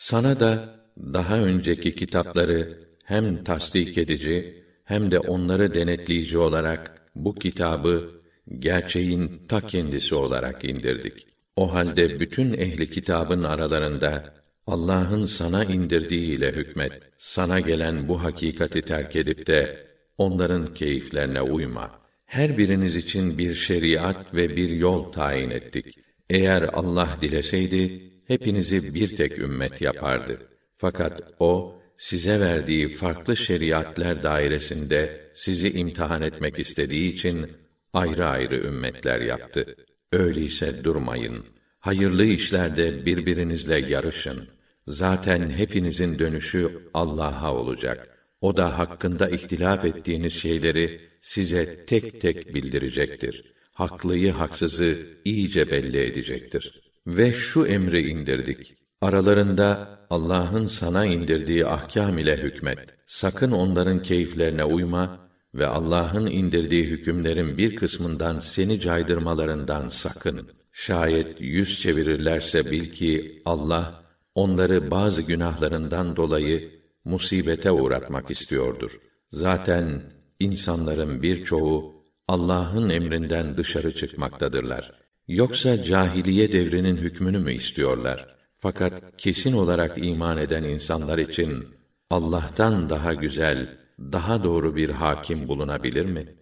Sana da daha önceki kitapları hem tasdik edici hem de onları denetleyici olarak bu kitabı gerçeğin ta kendisi olarak indirdik. O halde bütün ehli kitabın aralarında Allah'ın sana indirdiği ile hükmet. Sana gelen bu hakikati terk edip de onların keyiflerine uyma. Her biriniz için bir şeriat ve bir yol tayin ettik. Eğer Allah dileseydi hepinizi bir tek ümmet yapardı. Fakat o size verdiği farklı şeriatler dairesinde sizi imtihan etmek istediği için ayrı ayrı ümmetler yaptı. Öyleyse durmayın. Hayırlı işlerde birbirinizle yarışın. Zaten hepinizin dönüşü Allah'a olacak. O da hakkında ihtilaf ettiğiniz şeyleri size tek tek bildirecektir. Haklıyı haksızı iyice belli edecektir. Ve şu emri indirdik. Aralarında Allah'ın sana indirdiği ahkâm ile hükmet. Sakın onların keyiflerine uyma ve Allah'ın indirdiği hükümlerin bir kısmından seni caydırmalarından sakın. Şayet yüz çevirirlerse bil ki Allah onları bazı günahlarından dolayı musibete uğratmak istiyordur. Zaten insanların birçoğu Allah'ın emrinden dışarı çıkmaktadırlar. Yoksa cahiliye devrinin hükmünü mü istiyorlar? Fakat kesin olarak iman eden insanlar için Allah'tan daha güzel, daha doğru bir hakim bulunabilir mi?